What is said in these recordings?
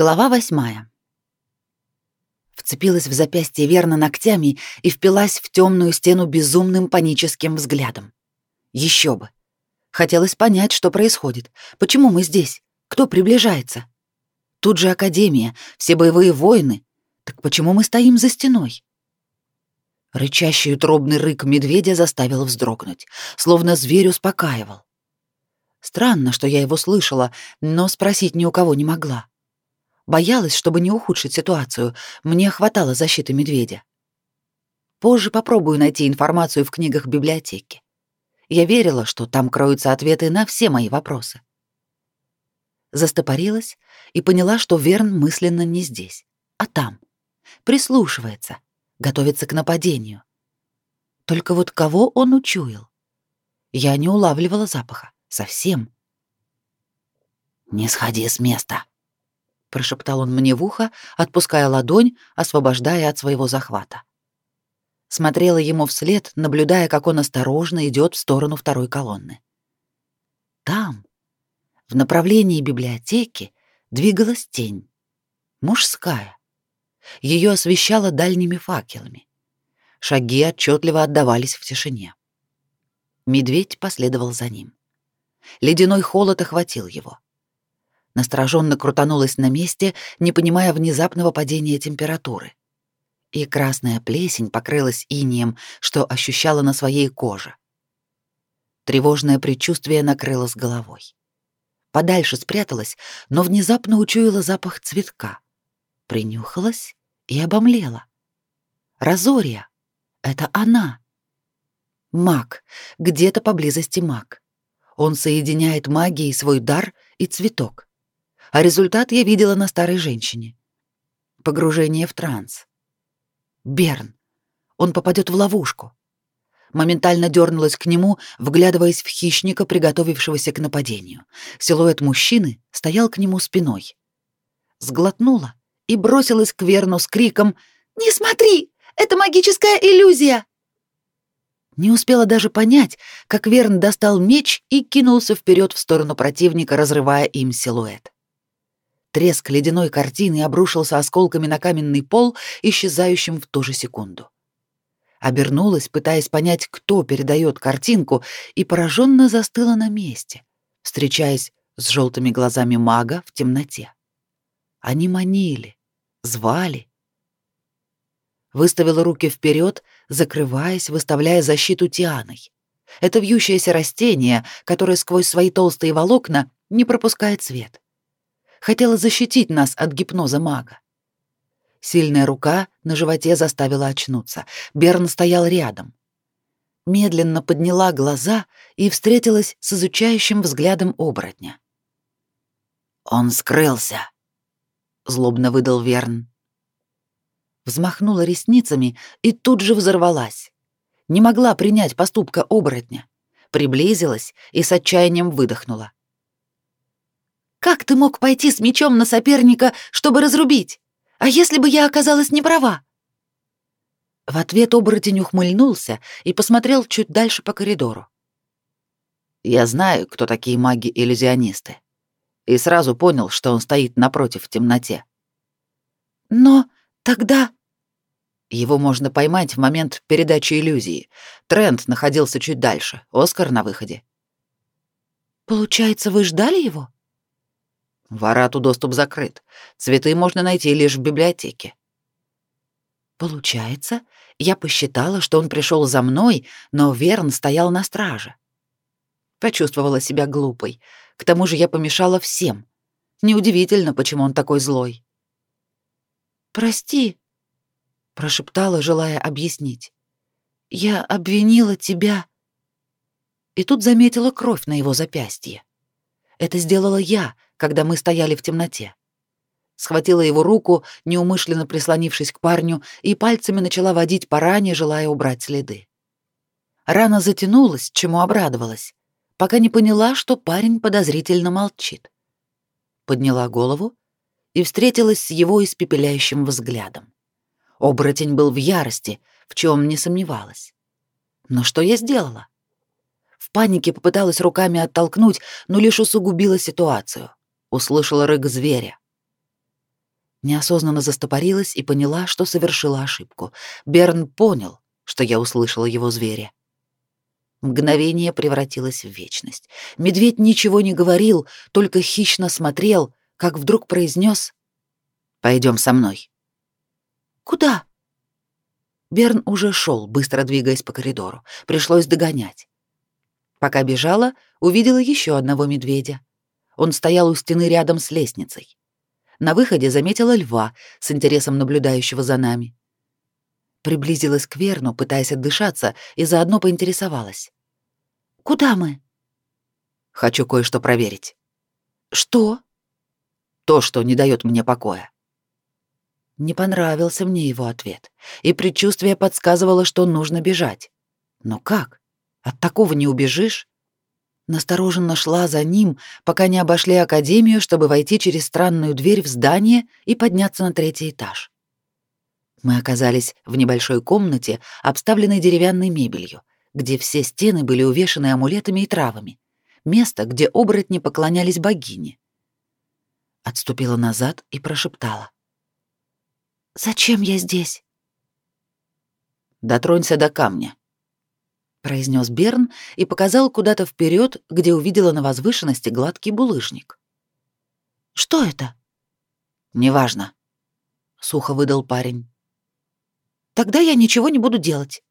Глава восьмая. Вцепилась в запястье верно ногтями и впилась в темную стену безумным паническим взглядом. Еще бы. Хотелось понять, что происходит. Почему мы здесь? Кто приближается? Тут же Академия, все боевые воины. Так почему мы стоим за стеной? Рычащий утробный рык медведя заставил вздрогнуть, словно зверь успокаивал. Странно, что я его слышала, но спросить ни у кого не могла. Боялась, чтобы не ухудшить ситуацию. Мне хватало защиты медведя. Позже попробую найти информацию в книгах библиотеки. Я верила, что там кроются ответы на все мои вопросы. Застопорилась и поняла, что Верн мысленно не здесь, а там. Прислушивается, готовится к нападению. Только вот кого он учуял? Я не улавливала запаха. Совсем. «Не сходи с места», — прошептал он мне в ухо, отпуская ладонь, освобождая от своего захвата. Смотрела ему вслед, наблюдая, как он осторожно идет в сторону второй колонны. Там, в направлении библиотеки, двигалась тень. Мужская. Ее освещала дальними факелами. Шаги отчетливо отдавались в тишине. Медведь последовал за ним. Ледяной холод охватил его настороженно крутанулась на месте, не понимая внезапного падения температуры. И красная плесень покрылась инием, что ощущала на своей коже. Тревожное предчувствие накрыло с головой. Подальше спряталась, но внезапно учуяла запах цветка. Принюхалась и обомлела. Разория. Это она. Маг. Где-то поблизости маг. Он соединяет магией свой дар и цветок а результат я видела на старой женщине. Погружение в транс. Берн. Он попадет в ловушку. Моментально дернулась к нему, вглядываясь в хищника, приготовившегося к нападению. Силуэт мужчины стоял к нему спиной. Сглотнула и бросилась к Верну с криком «Не смотри! Это магическая иллюзия!» Не успела даже понять, как Верн достал меч и кинулся вперед в сторону противника, разрывая им силуэт. Треск ледяной картины обрушился осколками на каменный пол, исчезающим в ту же секунду. Обернулась, пытаясь понять, кто передает картинку, и пораженно застыла на месте, встречаясь с желтыми глазами мага в темноте. Они манили, звали. Выставила руки вперед, закрываясь, выставляя защиту Тианой. Это вьющееся растение, которое сквозь свои толстые волокна не пропускает свет хотела защитить нас от гипноза мага. Сильная рука на животе заставила очнуться. Берн стоял рядом. Медленно подняла глаза и встретилась с изучающим взглядом оборотня. «Он скрылся», — злобно выдал Верн. Взмахнула ресницами и тут же взорвалась. Не могла принять поступка оборотня. Приблизилась и с отчаянием выдохнула. Как ты мог пойти с мечом на соперника, чтобы разрубить? А если бы я оказалась не права?» В ответ оборотень ухмыльнулся и посмотрел чуть дальше по коридору. «Я знаю, кто такие маги-иллюзионисты, и сразу понял, что он стоит напротив в темноте. Но тогда...» Его можно поймать в момент передачи иллюзии. Трент находился чуть дальше, Оскар на выходе. «Получается, вы ждали его?» В Арату доступ закрыт. Цветы можно найти лишь в библиотеке. Получается, я посчитала, что он пришел за мной, но Верн стоял на страже. Почувствовала себя глупой. К тому же я помешала всем. Неудивительно, почему он такой злой. «Прости», — прошептала, желая объяснить. «Я обвинила тебя». И тут заметила кровь на его запястье. Это сделала я, когда мы стояли в темноте. Схватила его руку, неумышленно прислонившись к парню, и пальцами начала водить по ране, желая убрать следы. Рана затянулась, чему обрадовалась, пока не поняла, что парень подозрительно молчит. Подняла голову и встретилась с его испепеляющим взглядом. Оборотень был в ярости, в чем не сомневалась. Но что я сделала? В панике попыталась руками оттолкнуть, но лишь усугубила ситуацию услышала рык зверя. Неосознанно застопорилась и поняла, что совершила ошибку. Берн понял, что я услышала его зверя. Мгновение превратилось в вечность. Медведь ничего не говорил, только хищно смотрел, как вдруг произнес: «Пойдем со мной». «Куда?» Берн уже шел, быстро двигаясь по коридору. Пришлось догонять. Пока бежала, увидела еще одного медведя. Он стоял у стены рядом с лестницей. На выходе заметила льва, с интересом наблюдающего за нами. Приблизилась к Верну, пытаясь отдышаться, и заодно поинтересовалась. «Куда мы?» «Хочу кое-что проверить». «Что?» «То, что не дает мне покоя». Не понравился мне его ответ, и предчувствие подсказывало, что нужно бежать. Но как? От такого не убежишь. Настороженно шла за ним, пока не обошли академию, чтобы войти через странную дверь в здание и подняться на третий этаж. Мы оказались в небольшой комнате, обставленной деревянной мебелью, где все стены были увешаны амулетами и травами. Место, где оборотни поклонялись богине. Отступила назад и прошептала. «Зачем я здесь?» «Дотронься до камня», произнес Берн и показал куда-то вперед, где увидела на возвышенности гладкий булыжник. Что это? Неважно, сухо выдал парень. Тогда я ничего не буду делать.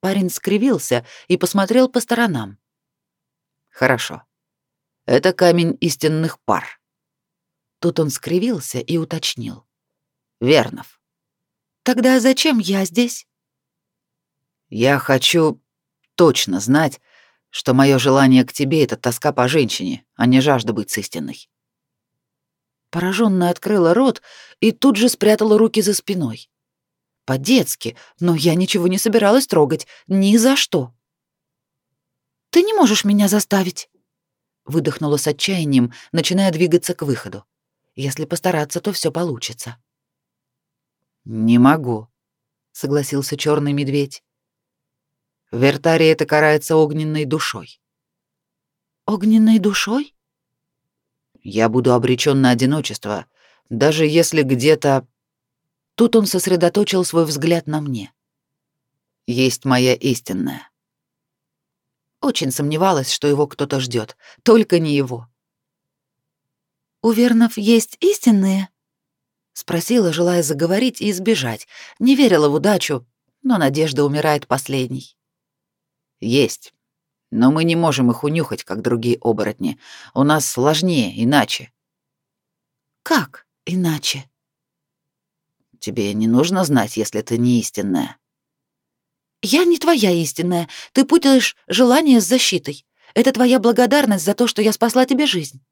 Парень скривился и посмотрел по сторонам. Хорошо. Это камень истинных пар. Тут он скривился и уточнил. Вернов. Тогда зачем я здесь? Я хочу точно знать, что мое желание к тебе — это тоска по женщине, а не жажда быть с истинной. Пораженно открыла рот и тут же спрятала руки за спиной. По-детски, но я ничего не собиралась трогать, ни за что. «Ты не можешь меня заставить», — выдохнула с отчаянием, начиная двигаться к выходу. «Если постараться, то все получится». «Не могу», — согласился черный медведь. В Вертаре это карается огненной душой. Огненной душой? Я буду обречен на одиночество, даже если где-то... Тут он сосредоточил свой взгляд на мне. Есть моя истинная. Очень сомневалась, что его кто-то ждет, только не его. «У Вернов есть истинные?» Спросила, желая заговорить и избежать. Не верила в удачу, но надежда умирает последней. Есть. Но мы не можем их унюхать, как другие оборотни. У нас сложнее, иначе. Как иначе? Тебе не нужно знать, если ты не истинная. Я не твоя истинная. Ты путаешь желание с защитой. Это твоя благодарность за то, что я спасла тебе жизнь.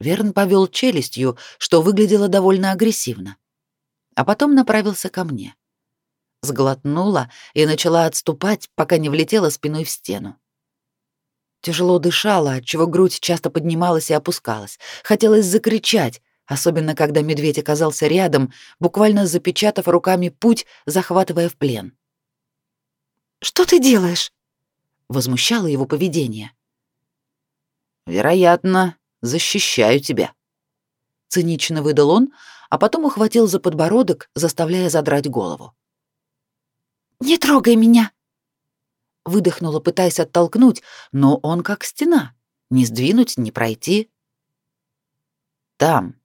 Верн повел челюстью, что выглядело довольно агрессивно, а потом направился ко мне сглотнула и начала отступать, пока не влетела спиной в стену. Тяжело дышала, отчего грудь часто поднималась и опускалась. Хотелось закричать, особенно когда медведь оказался рядом, буквально запечатав руками путь, захватывая в плен. «Что ты делаешь?» — возмущало его поведение. «Вероятно, защищаю тебя», — цинично выдал он, а потом ухватил за подбородок, заставляя задрать голову. «Не трогай меня!» Выдохнула, пытаясь оттолкнуть, но он как стена. Не сдвинуть, не пройти. «Там,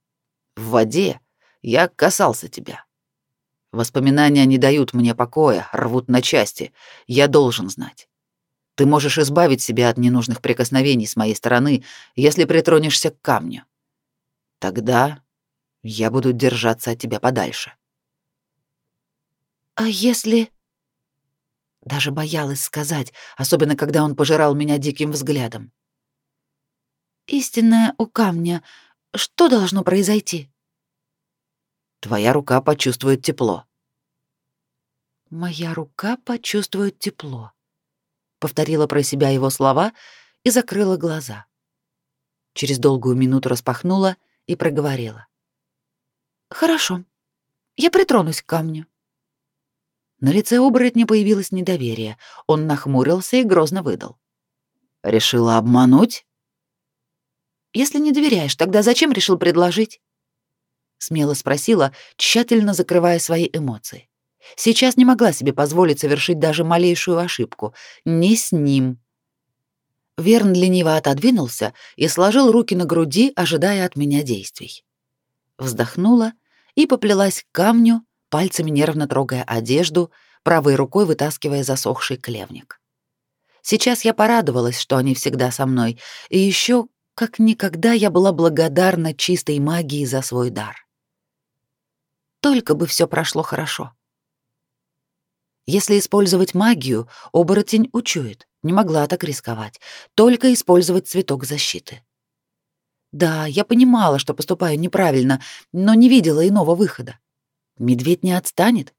в воде, я касался тебя. Воспоминания не дают мне покоя, рвут на части. Я должен знать. Ты можешь избавить себя от ненужных прикосновений с моей стороны, если притронешься к камню. Тогда я буду держаться от тебя подальше. А если даже боялась сказать, особенно когда он пожирал меня диким взглядом. «Истинная у камня. Что должно произойти?» «Твоя рука почувствует тепло». «Моя рука почувствует тепло», — повторила про себя его слова и закрыла глаза. Через долгую минуту распахнула и проговорила. «Хорошо, я притронусь к камню». На лице оборотня появилось недоверие. Он нахмурился и грозно выдал. «Решила обмануть?» «Если не доверяешь, тогда зачем решил предложить?» смело спросила, тщательно закрывая свои эмоции. Сейчас не могла себе позволить совершить даже малейшую ошибку. Не с ним. Верн лениво отодвинулся и сложил руки на груди, ожидая от меня действий. Вздохнула и поплелась к камню, пальцами нервно трогая одежду, правой рукой вытаскивая засохший клевник. Сейчас я порадовалась, что они всегда со мной, и еще как никогда я была благодарна чистой магии за свой дар. Только бы все прошло хорошо. Если использовать магию, оборотень учует. Не могла так рисковать. Только использовать цветок защиты. Да, я понимала, что поступаю неправильно, но не видела иного выхода. Медведь не отстанет.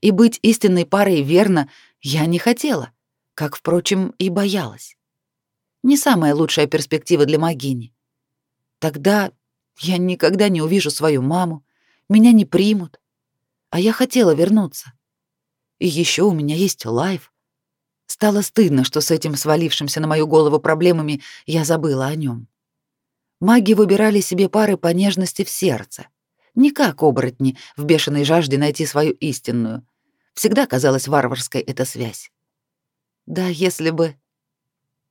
И быть истинной парой верно я не хотела, как, впрочем, и боялась. Не самая лучшая перспектива для магини. Тогда я никогда не увижу свою маму, меня не примут. А я хотела вернуться. И еще у меня есть лайф. Стало стыдно, что с этим свалившимся на мою голову проблемами я забыла о нем. Маги выбирали себе пары по нежности в сердце. Не как оборотни в бешеной жажде найти свою истинную. Всегда казалась варварской эта связь. Да, если бы...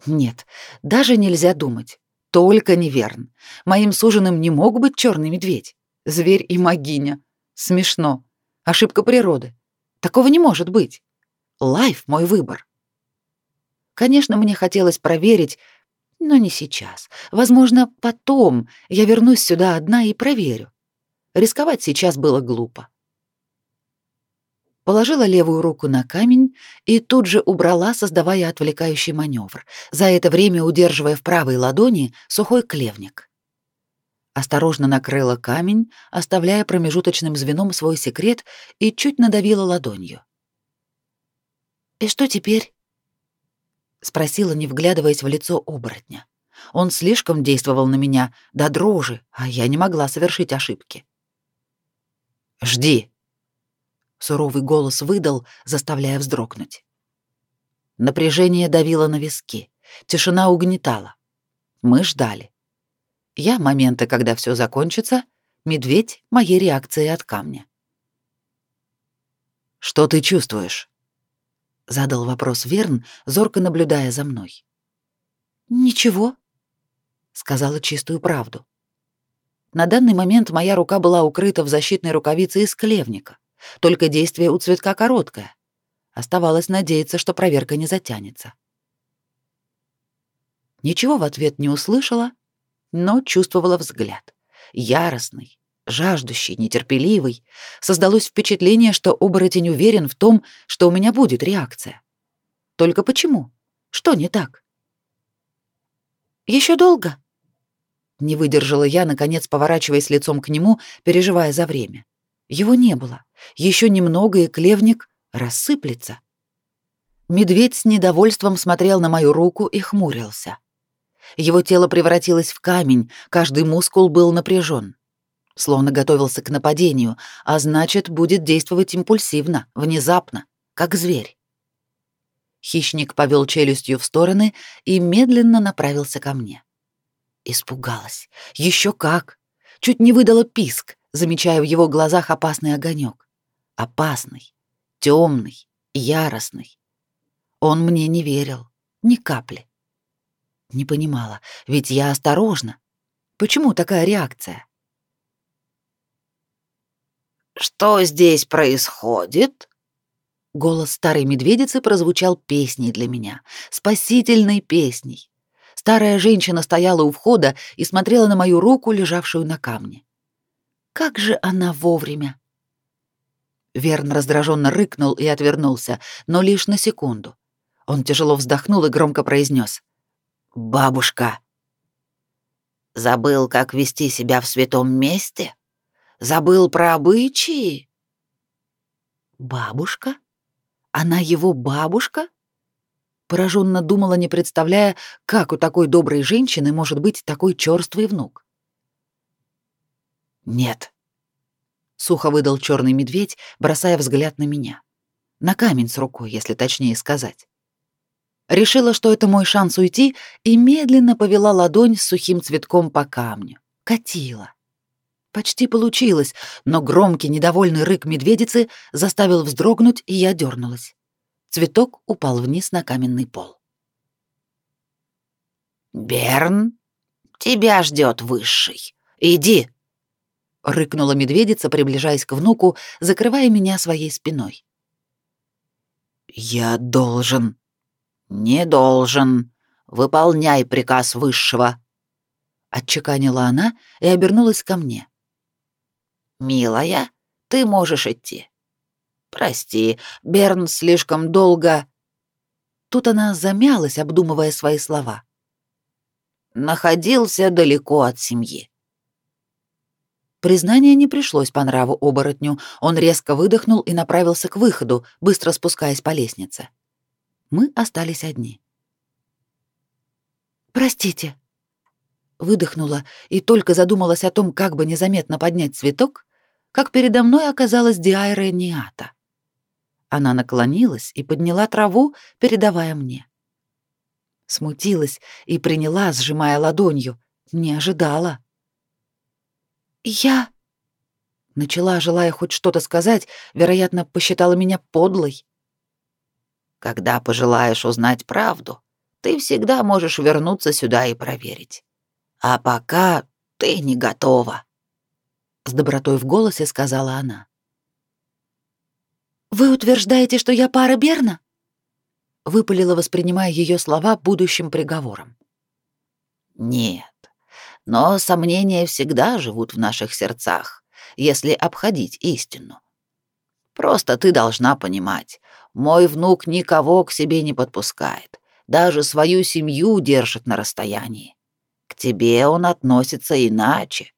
Нет, даже нельзя думать. Только не Верн. Моим суженым не мог быть черный медведь. Зверь и магиня. Смешно. Ошибка природы. Такого не может быть. Лайф — мой выбор. Конечно, мне хотелось проверить, но не сейчас. Возможно, потом я вернусь сюда одна и проверю. Рисковать сейчас было глупо. Положила левую руку на камень и тут же убрала, создавая отвлекающий маневр, за это время удерживая в правой ладони сухой клевник осторожно накрыла камень, оставляя промежуточным звеном свой секрет и чуть надавила ладонью. «И что теперь?» — спросила, не вглядываясь в лицо оборотня. Он слишком действовал на меня до дрожи, а я не могла совершить ошибки. «Жди!» — суровый голос выдал, заставляя вздрогнуть. Напряжение давило на виски, тишина угнетала. Мы ждали. Я — моменты, когда все закончится, медведь — моей реакции от камня. «Что ты чувствуешь?» — задал вопрос Верн, зорко наблюдая за мной. «Ничего», — сказала чистую правду. На данный момент моя рука была укрыта в защитной рукавице из клевника, только действие у цветка короткое. Оставалось надеяться, что проверка не затянется. Ничего в ответ не услышала, но чувствовала взгляд. Яростный, жаждущий, нетерпеливый. Создалось впечатление, что оборотень уверен в том, что у меня будет реакция. Только почему? Что не так? Еще долго? Не выдержала я, наконец поворачиваясь лицом к нему, переживая за время. Его не было. Еще немного, и клевник рассыплется. Медведь с недовольством смотрел на мою руку и хмурился. Его тело превратилось в камень, каждый мускул был напряжен. Словно готовился к нападению, а значит, будет действовать импульсивно, внезапно, как зверь. Хищник повел челюстью в стороны и медленно направился ко мне. Испугалась. Еще как! Чуть не выдала писк, замечая в его глазах опасный огонек. Опасный, темный, яростный. Он мне не верил, ни капли. Не понимала, ведь я осторожна. Почему такая реакция? Что здесь происходит? Голос старой медведицы прозвучал песней для меня, спасительной песней. Старая женщина стояла у входа и смотрела на мою руку, лежавшую на камне. Как же она вовремя! Верн раздраженно рыкнул и отвернулся, но лишь на секунду. Он тяжело вздохнул и громко произнес: бабушка. Забыл, как вести себя в святом месте? Забыл про обычаи? Бабушка? Она его бабушка? Пораженно думала, не представляя, как у такой доброй женщины может быть такой черствый внук. Нет. Сухо выдал черный медведь, бросая взгляд на меня. На камень с рукой, если точнее сказать. Решила, что это мой шанс уйти, и медленно повела ладонь с сухим цветком по камню. Катила. Почти получилось, но громкий недовольный рык медведицы заставил вздрогнуть, и я дернулась. Цветок упал вниз на каменный пол. «Берн, тебя ждет высший. Иди!» — рыкнула медведица, приближаясь к внуку, закрывая меня своей спиной. «Я должен...» «Не должен. Выполняй приказ высшего», — отчеканила она и обернулась ко мне. «Милая, ты можешь идти. Прости, Берн слишком долго...» Тут она замялась, обдумывая свои слова. «Находился далеко от семьи». Признание не пришлось по нраву оборотню. Он резко выдохнул и направился к выходу, быстро спускаясь по лестнице. Мы остались одни. «Простите», — выдохнула и только задумалась о том, как бы незаметно поднять цветок, как передо мной оказалась Диайра Ниата. Она наклонилась и подняла траву, передавая мне. Смутилась и приняла, сжимая ладонью. Не ожидала. «Я...» Начала, желая хоть что-то сказать, вероятно, посчитала меня подлой. «Когда пожелаешь узнать правду, ты всегда можешь вернуться сюда и проверить. А пока ты не готова», — с добротой в голосе сказала она. «Вы утверждаете, что я пара Берна?» Выпалила, воспринимая ее слова будущим приговором. «Нет, но сомнения всегда живут в наших сердцах, если обходить истину. Просто ты должна понимать, мой внук никого к себе не подпускает, даже свою семью держит на расстоянии. К тебе он относится иначе.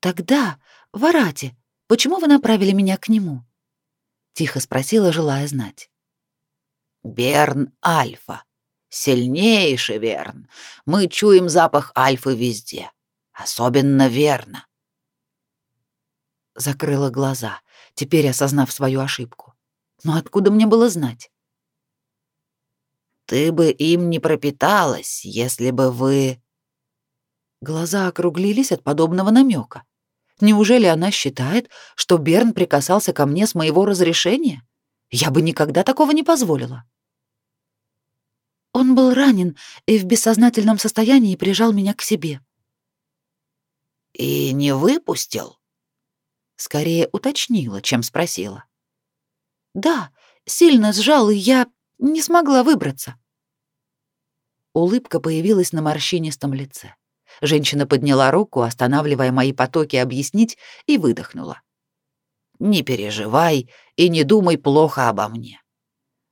Тогда, Варати, почему вы направили меня к нему? Тихо спросила, желая знать. Берн Альфа. Сильнейший Верн. Мы чуем запах Альфы везде. Особенно верно. Закрыла глаза, теперь осознав свою ошибку. Но откуда мне было знать? Ты бы им не пропиталась, если бы вы... Глаза округлились от подобного намека. Неужели она считает, что Берн прикасался ко мне с моего разрешения? Я бы никогда такого не позволила. Он был ранен и в бессознательном состоянии прижал меня к себе. И не выпустил? Скорее уточнила, чем спросила. Да, сильно сжал, и я не смогла выбраться. Улыбка появилась на морщинистом лице. Женщина подняла руку, останавливая мои потоки объяснить, и выдохнула. «Не переживай и не думай плохо обо мне.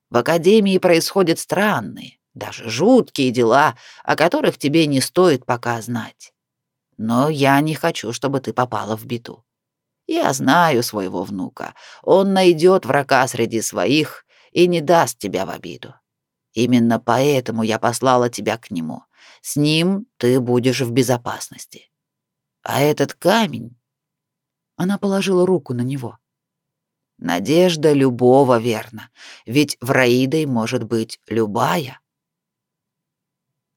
В Академии происходят странные, даже жуткие дела, о которых тебе не стоит пока знать. Но я не хочу, чтобы ты попала в беду. Я знаю своего внука. Он найдет врага среди своих и не даст тебя в обиду. Именно поэтому я послала тебя к нему. С ним ты будешь в безопасности. А этот камень...» Она положила руку на него. «Надежда любого верна, ведь в Раидой может быть любая».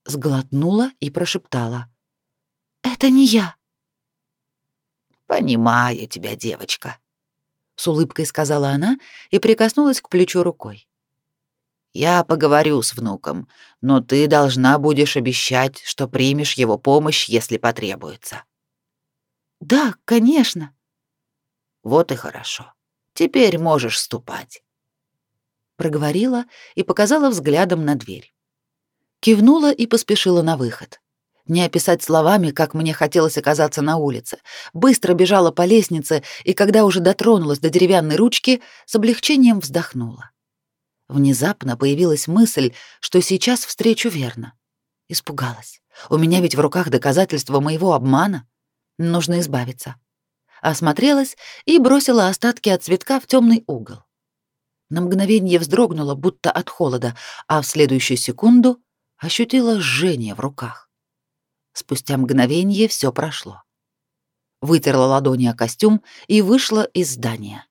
Сглотнула и прошептала. «Это не я». «Понимаю тебя, девочка», — с улыбкой сказала она и прикоснулась к плечу рукой. Я поговорю с внуком, но ты должна будешь обещать, что примешь его помощь, если потребуется. Да, конечно. Вот и хорошо. Теперь можешь ступать. Проговорила и показала взглядом на дверь. Кивнула и поспешила на выход. Не описать словами, как мне хотелось оказаться на улице. Быстро бежала по лестнице, и когда уже дотронулась до деревянной ручки, с облегчением вздохнула. Внезапно появилась мысль, что сейчас встречу верно. Испугалась. У меня ведь в руках доказательства моего обмана. Нужно избавиться. Осмотрелась и бросила остатки от цветка в темный угол. На мгновение вздрогнула, будто от холода, а в следующую секунду ощутила жжение в руках. Спустя мгновение все прошло. Вытерла ладони о костюм и вышла из здания.